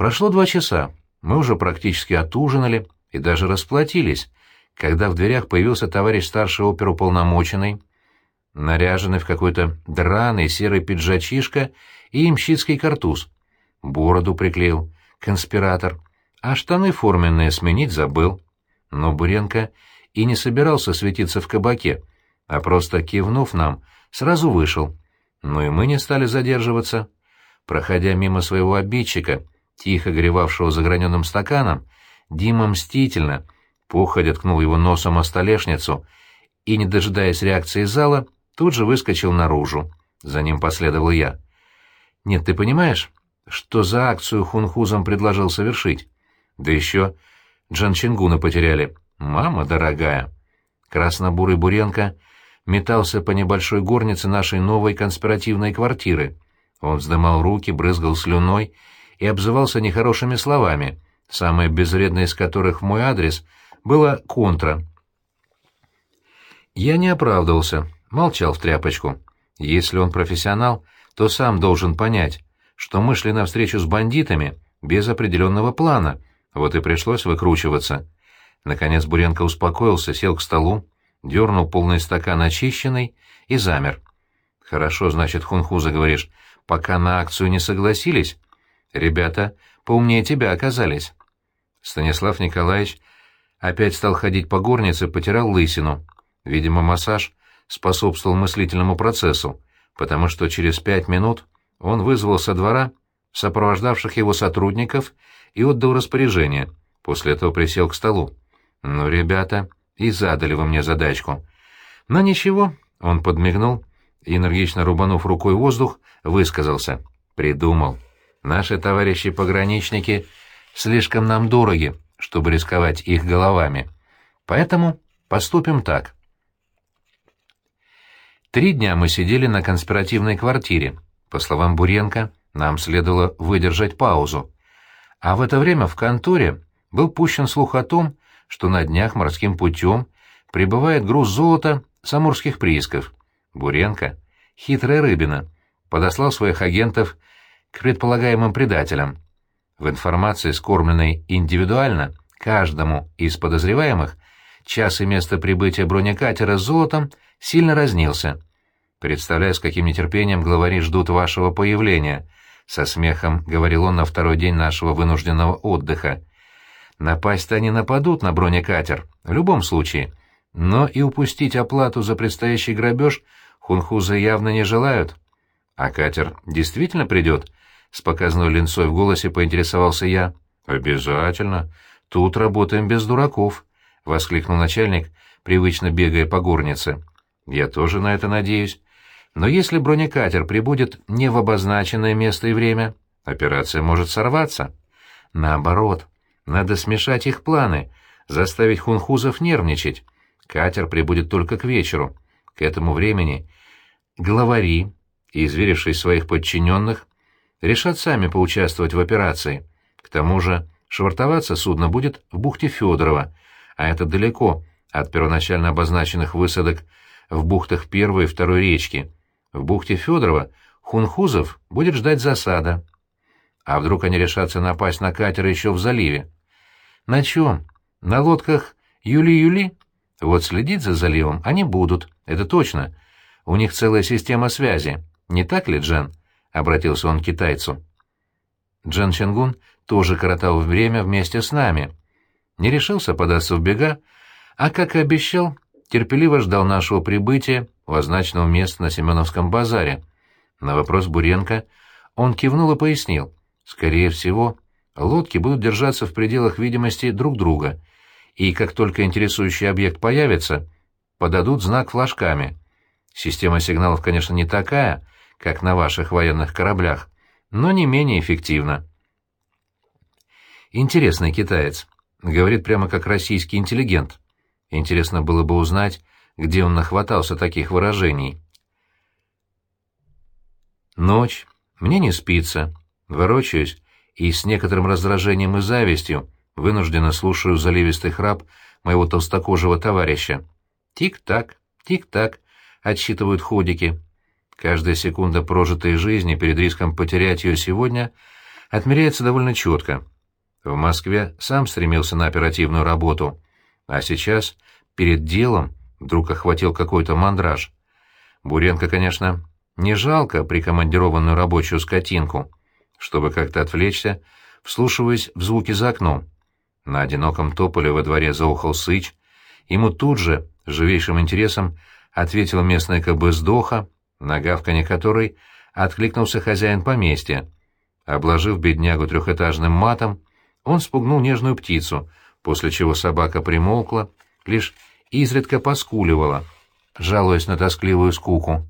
Прошло два часа. Мы уже практически отужинали и даже расплатились, когда в дверях появился товарищ старший оперуполномоченный, наряженный в какой-то драный серый пиджачишка и имщицкий картуз. Бороду приклеил, конспиратор, а штаны форменные сменить забыл. Но Буренко и не собирался светиться в кабаке, а просто кивнув нам, сразу вышел. Ну и мы не стали задерживаться. Проходя мимо своего обидчика, тихо горевавшего заграненным стаканом, Дима мстительно, походя ткнул его носом о столешницу и, не дожидаясь реакции зала, тут же выскочил наружу. За ним последовал я. «Нет, ты понимаешь, что за акцию хунхузам предложил совершить? Да еще Джан Чингуна потеряли. Мама дорогая!» Краснобурый Буренко метался по небольшой горнице нашей новой конспиративной квартиры. Он вздымал руки, брызгал слюной и обзывался нехорошими словами, самое безвредное из которых в мой адрес было «контра». Я не оправдывался, молчал в тряпочку. Если он профессионал, то сам должен понять, что мы шли навстречу с бандитами без определенного плана, вот и пришлось выкручиваться. Наконец Буренко успокоился, сел к столу, дернул полный стакан очищенный и замер. «Хорошо, значит, хунхуза, говоришь, пока на акцию не согласились, Ребята поумнее тебя оказались. Станислав Николаевич опять стал ходить по горнице, потирал лысину. Видимо, массаж способствовал мыслительному процессу, потому что через пять минут он вызвал со двора сопровождавших его сотрудников и отдал распоряжение. После этого присел к столу. «Ну, ребята, и задали вы мне задачку». «Но ничего», — он подмигнул и, энергично рубанув рукой воздух, высказался. «Придумал». Наши товарищи-пограничники слишком нам дороги, чтобы рисковать их головами. Поэтому поступим так. Три дня мы сидели на конспиративной квартире. По словам Буренко, нам следовало выдержать паузу. А в это время в конторе был пущен слух о том, что на днях морским путем прибывает груз золота с амурских приисков. Буренко, хитрая рыбина, подослал своих агентов к предполагаемым предателям. В информации, скормленной индивидуально, каждому из подозреваемых, час и место прибытия бронекатера с золотом сильно разнился. Представляю, с каким нетерпением главари ждут вашего появления, со смехом говорил он на второй день нашего вынужденного отдыха. Напасть-то они нападут на бронекатер, в любом случае, но и упустить оплату за предстоящий грабеж хунхузы явно не желают. А катер действительно придет? С показной линцой в голосе поинтересовался я. «Обязательно. Тут работаем без дураков», — воскликнул начальник, привычно бегая по горнице. «Я тоже на это надеюсь. Но если бронекатер прибудет не в обозначенное место и время, операция может сорваться. Наоборот, надо смешать их планы, заставить хунхузов нервничать. Катер прибудет только к вечеру. К этому времени главари, изверившись своих подчиненных, решат сами поучаствовать в операции. К тому же швартоваться судно будет в бухте Федорова, а это далеко от первоначально обозначенных высадок в бухтах первой и второй речки. В бухте Федорова хунхузов будет ждать засада. А вдруг они решатся напасть на катер еще в заливе? На чем? На лодках Юли-Юли? Вот следить за заливом они будут, это точно. У них целая система связи. Не так ли, Джен? — обратился он к китайцу. Джан Ченгун тоже коротал время вместе с нами. Не решился податься в бега, а, как и обещал, терпеливо ждал нашего прибытия у означенного места на Семеновском базаре. На вопрос Буренко он кивнул и пояснил. Скорее всего, лодки будут держаться в пределах видимости друг друга, и как только интересующий объект появится, подадут знак флажками. Система сигналов, конечно, не такая, как на ваших военных кораблях, но не менее эффективно. Интересный китаец. Говорит прямо как российский интеллигент. Интересно было бы узнать, где он нахватался таких выражений. Ночь. Мне не спится. Ворочаюсь и с некоторым раздражением и завистью вынужденно слушаю заливистый храп моего толстокожего товарища. Тик-так, тик-так, отсчитывают ходики. Каждая секунда прожитой жизни перед риском потерять ее сегодня отмеряется довольно четко. В Москве сам стремился на оперативную работу, а сейчас перед делом вдруг охватил какой-то мандраж. Буренко, конечно, не жалко прикомандированную рабочую скотинку, чтобы как-то отвлечься, вслушиваясь в звуки за окном. На одиноком тополе во дворе заухал сыч, ему тут же, живейшим интересом, ответил местный кобыздоха, на гавкане которой откликнулся хозяин поместья. Обложив беднягу трехэтажным матом, он спугнул нежную птицу, после чего собака примолкла, лишь изредка поскуливала, жалуясь на тоскливую скуку.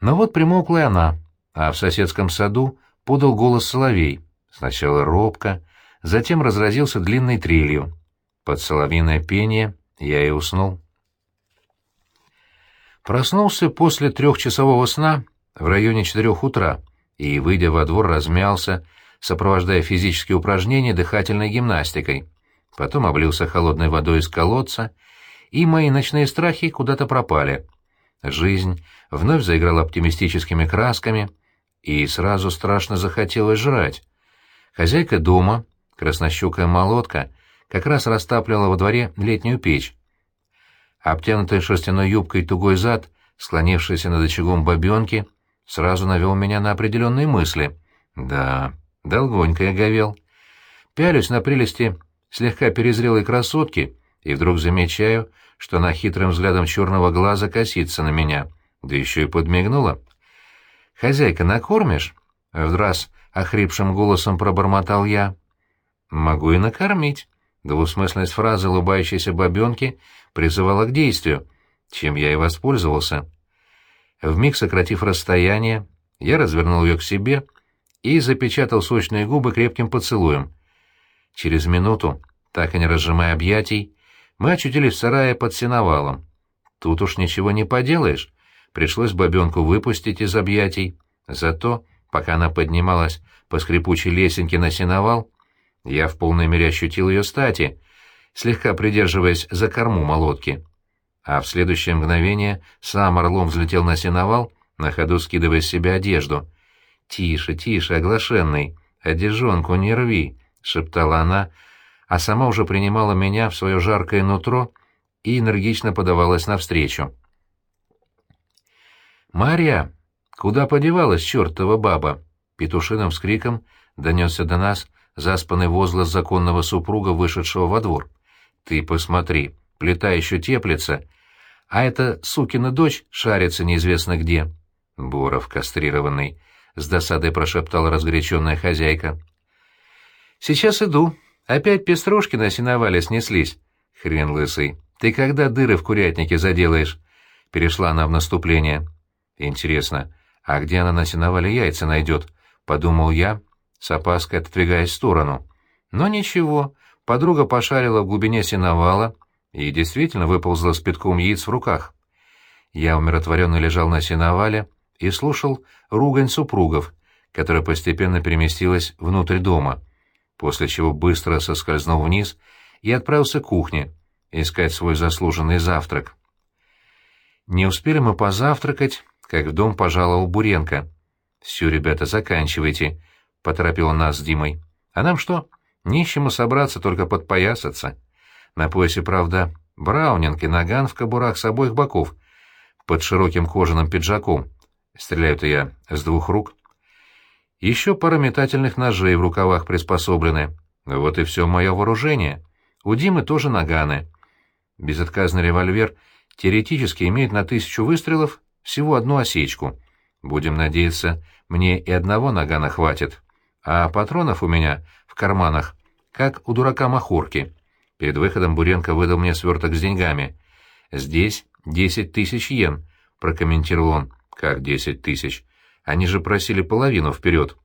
Но вот примолкла и она, а в соседском саду подал голос соловей, сначала робко, затем разразился длинной трелью. Под соловьиное пение я и уснул. Проснулся после трехчасового сна в районе четырех утра и, выйдя во двор, размялся, сопровождая физические упражнения дыхательной гимнастикой. Потом облился холодной водой из колодца, и мои ночные страхи куда-то пропали. Жизнь вновь заиграла оптимистическими красками, и сразу страшно захотелось жрать. Хозяйка дома, краснощукая молотка, как раз растапливала во дворе летнюю печь. Обтянутый шерстяной юбкой тугой зад, склонившийся над очагом бабенки, сразу навел меня на определенные мысли. Да, долгонько я говел. Пялюсь на прелести слегка перезрелой красотки и вдруг замечаю, что она хитрым взглядом черного глаза косится на меня, да еще и подмигнула. «Хозяйка, накормишь?» — в раз охрипшим голосом пробормотал я. «Могу и накормить». Двусмысленность фразы улыбающейся бабенки призывала к действию, чем я и воспользовался. Вмиг сократив расстояние, я развернул ее к себе и запечатал сочные губы крепким поцелуем. Через минуту, так и не разжимая объятий, мы очутились в сарае под сеновалом. Тут уж ничего не поделаешь, пришлось бабенку выпустить из объятий. Зато, пока она поднималась по скрипучей лесенке на сеновал, я в полной мере ощутил ее стати, слегка придерживаясь за корму молотки. А в следующее мгновение сам орлом взлетел на сеновал, на ходу скидывая с себя одежду. «Тише, тише, оглашенный, одежонку не рви», — шептала она, а сама уже принимала меня в свое жаркое нутро и энергично подавалась навстречу. «Марья, куда подевалась чертова баба?» Петушиным вскриком донесся до нас заспанный возглас законного супруга, вышедшего во двор. Ты посмотри, плита еще теплится, а эта сукина дочь шарится неизвестно где. Боров кастрированный, — с досадой прошептала разгоряченная хозяйка. Сейчас иду. Опять пеструшки на сеновале снеслись. Хрен лысый. Ты когда дыры в курятнике заделаешь? Перешла она в наступление. Интересно, а где она на сеновале яйца найдет? Подумал я, с опаской отодвигаясь в сторону. Но ничего, Подруга пошарила в глубине сеновала и действительно выползла с пятком яиц в руках. Я умиротворенно лежал на сеновале и слушал ругань супругов, которая постепенно переместилась внутрь дома, после чего быстро соскользнул вниз и отправился к кухне, искать свой заслуженный завтрак. Не успели мы позавтракать, как в дом пожаловал Буренко. «Все, ребята, заканчивайте», — поторопил нас с Димой. «А нам что?» Нищему собраться только подпоясаться. На поясе, правда, браунинг и наган в кобурах с обоих боков, под широким кожаным пиджаком. Стреляю-то я с двух рук. Еще пара метательных ножей в рукавах приспособлены. Вот и все мое вооружение. У Димы тоже наганы. Безотказный револьвер теоретически имеет на тысячу выстрелов всего одну осечку. Будем надеяться, мне и одного нагана хватит. А патронов у меня в карманах, как у дурака Махорки. Перед выходом Буренко выдал мне сверток с деньгами. «Здесь десять тысяч йен», — прокомментировал он. «Как десять тысяч? Они же просили половину вперед».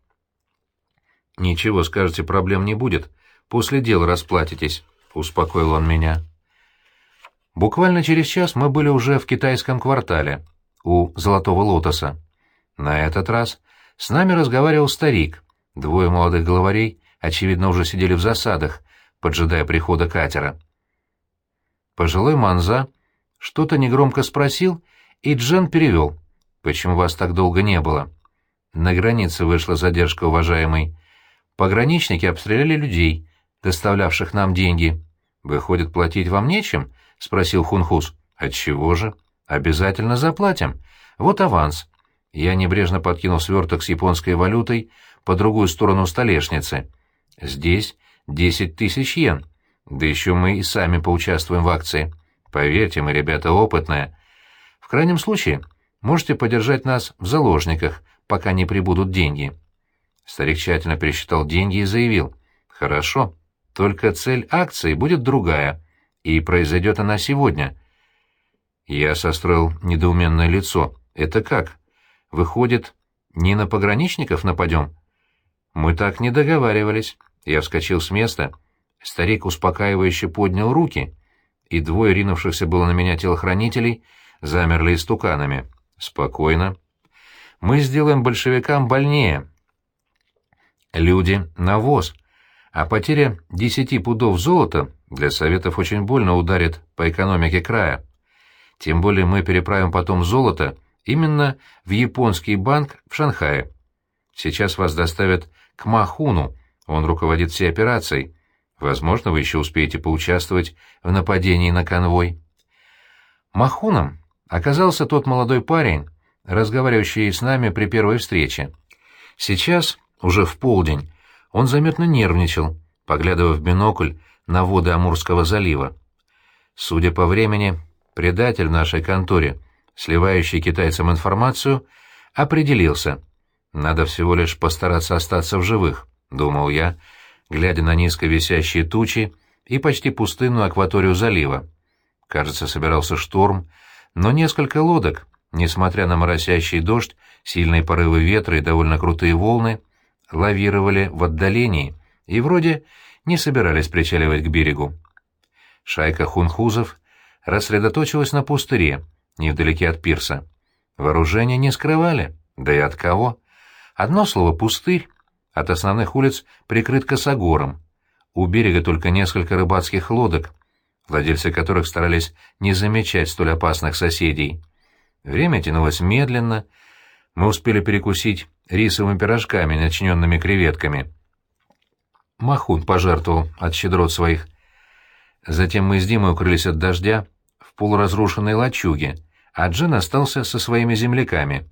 «Ничего, скажете, проблем не будет. После дела расплатитесь», — успокоил он меня. Буквально через час мы были уже в китайском квартале, у Золотого Лотоса. На этот раз с нами разговаривал старик, двое молодых главарей очевидно, уже сидели в засадах, поджидая прихода катера. Пожилой Манза что-то негромко спросил, и Джен перевел. «Почему вас так долго не было?» На границе вышла задержка, уважаемый. Пограничники обстреляли людей, доставлявших нам деньги. Выходит, платить вам нечем? — спросил Хунхус. — Отчего же? Обязательно заплатим. Вот аванс. Я небрежно подкинул сверток с японской валютой по другую сторону столешницы. Здесь десять тысяч йен. Да еще мы и сами поучаствуем в акции. Поверьте, мы ребята опытные. В крайнем случае, можете подержать нас в заложниках, пока не прибудут деньги. Старик тщательно пересчитал деньги и заявил. Хорошо, только цель акции будет другая, и произойдет она сегодня. Я состроил недоуменное лицо. Это как? Выходит, не на пограничников нападем? Мы так не договаривались. Я вскочил с места. Старик успокаивающе поднял руки, и двое ринувшихся было на меня телохранителей замерли истуканами. Спокойно. Мы сделаем большевикам больнее. Люди — навоз, а потеря десяти пудов золота для Советов очень больно ударит по экономике края. Тем более мы переправим потом золото именно в японский банк в Шанхае. Сейчас вас доставят к Махуну, он руководит всей операцией. Возможно, вы еще успеете поучаствовать в нападении на конвой. Махуном оказался тот молодой парень, разговаривающий с нами при первой встрече. Сейчас, уже в полдень, он заметно нервничал, поглядывая в бинокль на воды Амурского залива. Судя по времени, предатель в нашей конторе, сливающий китайцам информацию, определился. Надо всего лишь постараться остаться в живых, — думал я, глядя на низко висящие тучи и почти пустынную акваторию залива. Кажется, собирался шторм, но несколько лодок, несмотря на моросящий дождь, сильные порывы ветра и довольно крутые волны, лавировали в отдалении и вроде не собирались причаливать к берегу. Шайка хунхузов рассредоточилась на пустыре, невдалеке от пирса. Вооружение не скрывали, да и от кого. Одно слово «пустырь» от основных улиц прикрыт косогором. У берега только несколько рыбацких лодок, владельцы которых старались не замечать столь опасных соседей. Время тянулось медленно, мы успели перекусить рисовыми пирожками, начиненными креветками. Махун пожертвовал от щедрот своих. Затем мы с Димой укрылись от дождя в полуразрушенной лачуге, а Джин остался со своими земляками.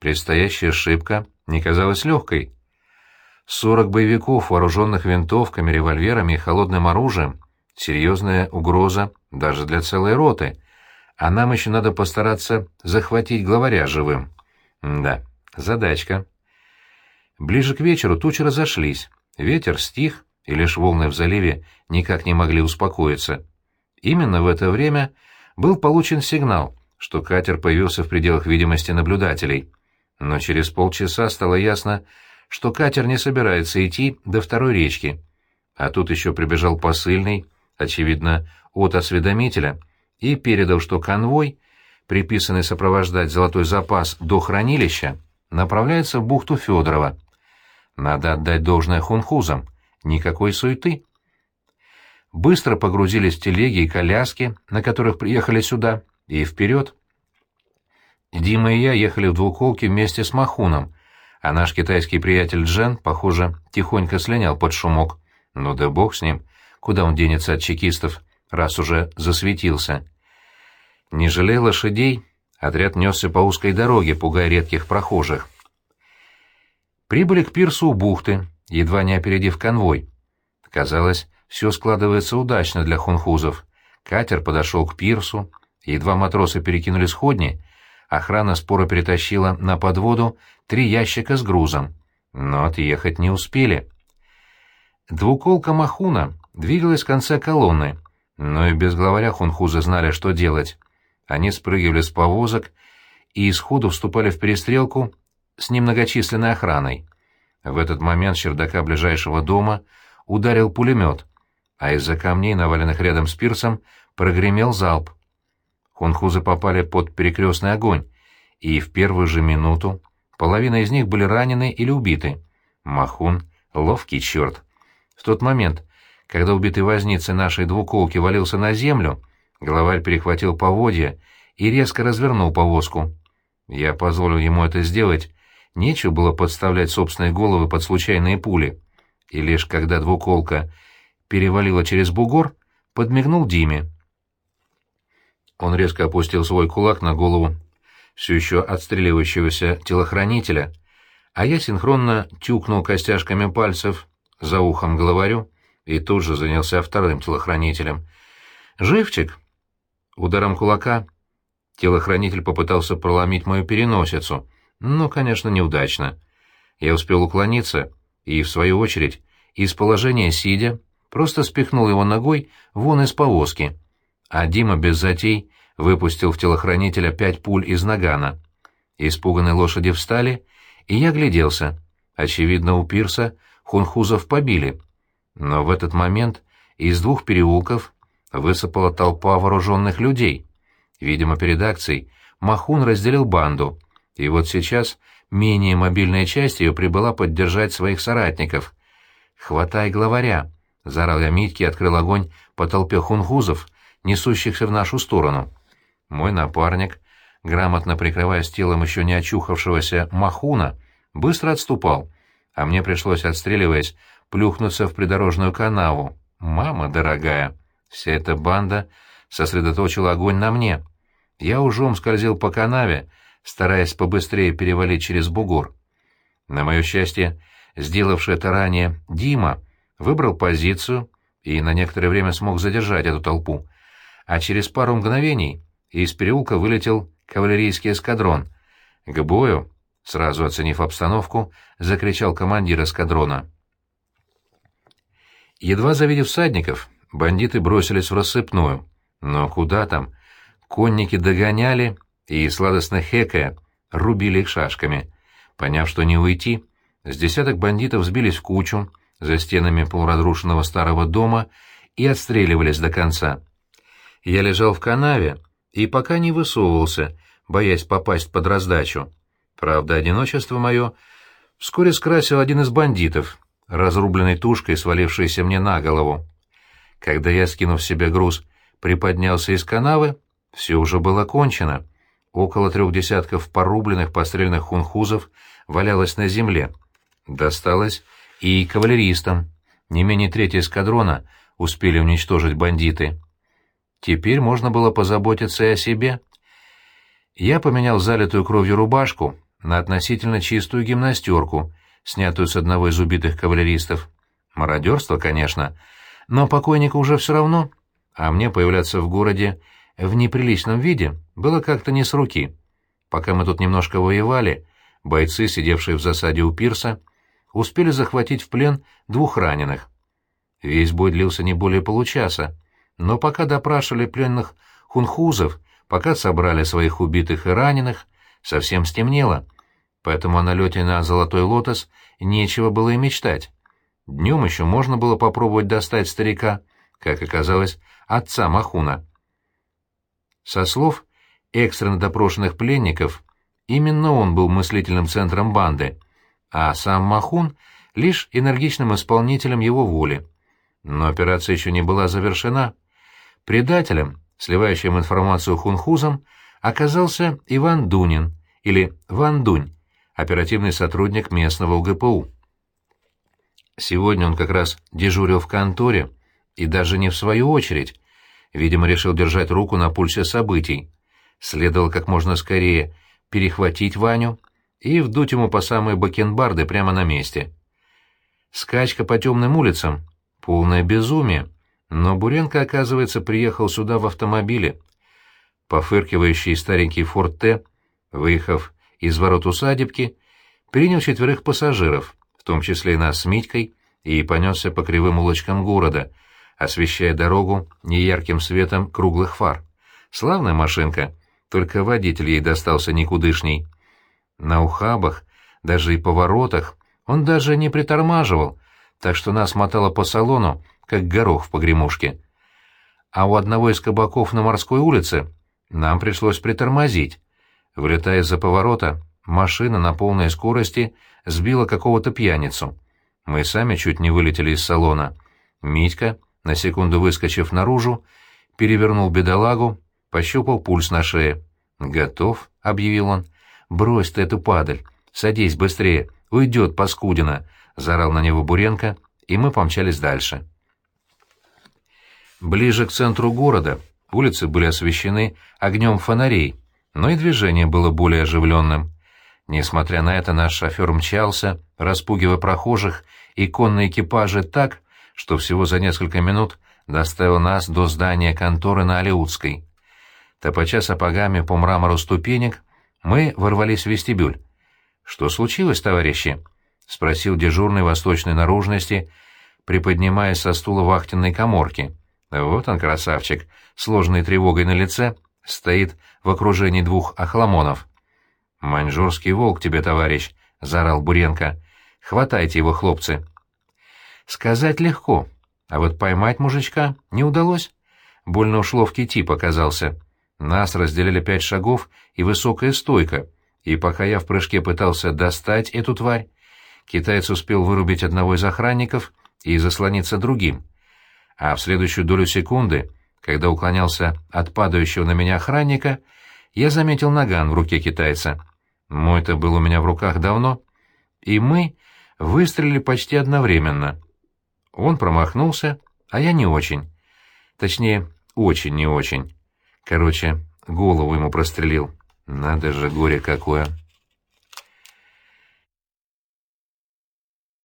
Предстоящая ошибка не казалась легкой. Сорок боевиков, вооруженных винтовками, револьверами и холодным оружием — серьезная угроза даже для целой роты, а нам еще надо постараться захватить главаря живым. да, задачка. Ближе к вечеру тучи разошлись, ветер стих, и лишь волны в заливе никак не могли успокоиться. Именно в это время был получен сигнал, что катер появился в пределах видимости наблюдателей. Но через полчаса стало ясно, что катер не собирается идти до второй речки. А тут еще прибежал посыльный, очевидно, от осведомителя, и передал, что конвой, приписанный сопровождать золотой запас до хранилища, направляется в бухту Федорова. Надо отдать должное хунхузам. Никакой суеты. Быстро погрузились телеги и коляски, на которых приехали сюда, и вперед. Дима и я ехали в двуколке вместе с Махуном, а наш китайский приятель Джен, похоже, тихонько слинял под шумок. Ну да бог с ним, куда он денется от чекистов, раз уже засветился. Не жалея лошадей, отряд несся по узкой дороге, пугая редких прохожих. Прибыли к пирсу у бухты, едва не опередив конвой. Казалось, все складывается удачно для хунхузов. Катер подошел к пирсу, едва матросы перекинули сходни, охрана споро перетащила на подводу три ящика с грузом, но отъехать не успели. Двуколка Махуна двигалась в конце колонны, но и без главаря хунхузы знали, что делать. Они спрыгивали с повозок и сходу вступали в перестрелку с немногочисленной охраной. В этот момент с чердака ближайшего дома ударил пулемет, а из-за камней, наваленных рядом с пирсом, прогремел залп. Хунхузы попали под перекрестный огонь, и в первую же минуту половина из них были ранены или убиты. Махун — ловкий черт. В тот момент, когда убитый возница нашей двуколки валился на землю, главарь перехватил поводья и резко развернул повозку. Я позволил ему это сделать, нечего было подставлять собственные головы под случайные пули. И лишь когда двуколка перевалила через бугор, подмигнул Диме. Он резко опустил свой кулак на голову все еще отстреливающегося телохранителя, а я синхронно тюкнул костяшками пальцев за ухом главарю и тут же занялся вторым телохранителем. «Живчик!» Ударом кулака телохранитель попытался проломить мою переносицу, но, конечно, неудачно. Я успел уклониться и, в свою очередь, из положения сидя, просто спихнул его ногой вон из повозки, а Дима без затей выпустил в телохранителя пять пуль из нагана. Испуганные лошади встали, и я гляделся. Очевидно, у пирса хунхузов побили. Но в этот момент из двух переулков высыпала толпа вооруженных людей. Видимо, перед акцией Махун разделил банду, и вот сейчас менее мобильная часть ее прибыла поддержать своих соратников. «Хватай главаря!» — заорал я Митьке и открыл огонь по толпе хунхузов, несущихся в нашу сторону. Мой напарник, грамотно прикрываясь телом еще не очухавшегося Махуна, быстро отступал, а мне пришлось, отстреливаясь, плюхнуться в придорожную канаву. «Мама дорогая!» Вся эта банда сосредоточила огонь на мне. Я ужом скользил по канаве, стараясь побыстрее перевалить через бугор. На мое счастье, сделавший это ранее Дима выбрал позицию и на некоторое время смог задержать эту толпу, а через пару мгновений из переулка вылетел кавалерийский эскадрон. К бою, сразу оценив обстановку, закричал командир эскадрона. Едва завидев всадников, бандиты бросились в рассыпную. Но куда там? Конники догоняли и, сладостно хекая, рубили их шашками. Поняв, что не уйти, с десяток бандитов сбились в кучу за стенами полуразрушенного старого дома и отстреливались до конца. Я лежал в канаве и пока не высовывался, боясь попасть под раздачу. Правда, одиночество мое вскоре скрасил один из бандитов, разрубленной тушкой, свалившейся мне на голову. Когда я, скинув себе груз, приподнялся из канавы, все уже было кончено. Около трех десятков порубленных, постреленных хунхузов валялось на земле. Досталось и кавалеристам. Не менее трети эскадрона успели уничтожить бандиты. Теперь можно было позаботиться и о себе. Я поменял залитую кровью рубашку на относительно чистую гимнастерку, снятую с одного из убитых кавалеристов. Мародерство, конечно, но покойнику уже все равно, а мне появляться в городе в неприличном виде было как-то не с руки. Пока мы тут немножко воевали, бойцы, сидевшие в засаде у пирса, успели захватить в плен двух раненых. Весь бой длился не более получаса, но пока допрашивали пленных хунхузов, пока собрали своих убитых и раненых, совсем стемнело, поэтому о налете на Золотой Лотос нечего было и мечтать. Днем еще можно было попробовать достать старика, как оказалось, отца Махуна. Со слов экстренно допрошенных пленников, именно он был мыслительным центром банды, а сам Махун — лишь энергичным исполнителем его воли. Но операция еще не была завершена. Предателем, сливающим информацию хунхузам, оказался Иван Дунин, или Ван Дунь, оперативный сотрудник местного УГПУ. Сегодня он как раз дежурил в конторе, и даже не в свою очередь, Видимо, решил держать руку на пульсе событий. Следовало как можно скорее перехватить Ваню и вдуть ему по самые бакенбарды прямо на месте. Скачка по темным улицам — полное безумие, но Буренко, оказывается, приехал сюда в автомобиле. Пофыркивающий старенький «Форд Т», выехав из ворот усадебки, принял четверых пассажиров, в том числе и нас с Митькой, и понесся по кривым улочкам города — освещая дорогу неярким светом круглых фар. Славная машинка, только водитель ей достался никудышний. На ухабах, даже и поворотах, он даже не притормаживал, так что нас мотало по салону, как горох в погремушке. А у одного из кабаков на морской улице нам пришлось притормозить. Вылетая из-за поворота, машина на полной скорости сбила какого-то пьяницу. Мы сами чуть не вылетели из салона. Митька, на секунду выскочив наружу, перевернул бедолагу, пощупал пульс на шее. «Готов», — объявил он. «Брось ты эту падаль. Садись быстрее, уйдет, паскудина!» — заорал на него Буренко, и мы помчались дальше. Ближе к центру города улицы были освещены огнем фонарей, но и движение было более оживленным. Несмотря на это, наш шофер мчался, распугивая прохожих и конные экипажи так, что всего за несколько минут доставил нас до здания конторы на Алеутской. Топоча сапогами по мрамору ступенек, мы ворвались в вестибюль. «Что случилось, товарищи?» — спросил дежурный восточной наружности, приподнимаясь со стула вахтенной коморки. Вот он, красавчик, сложной тревогой на лице, стоит в окружении двух охламонов. «Маньчжурский волк тебе, товарищ!» — заорал Буренко. «Хватайте его, хлопцы!» Сказать легко, а вот поймать мужичка не удалось. Больно уж ловкий тип оказался. Нас разделили пять шагов и высокая стойка, и пока я в прыжке пытался достать эту тварь, китаец успел вырубить одного из охранников и заслониться другим. А в следующую долю секунды, когда уклонялся от падающего на меня охранника, я заметил наган в руке китайца. Мой-то был у меня в руках давно, и мы выстрелили почти одновременно. Он промахнулся, а я не очень. Точнее, очень не очень. Короче, голову ему прострелил. Надо же, горе какое.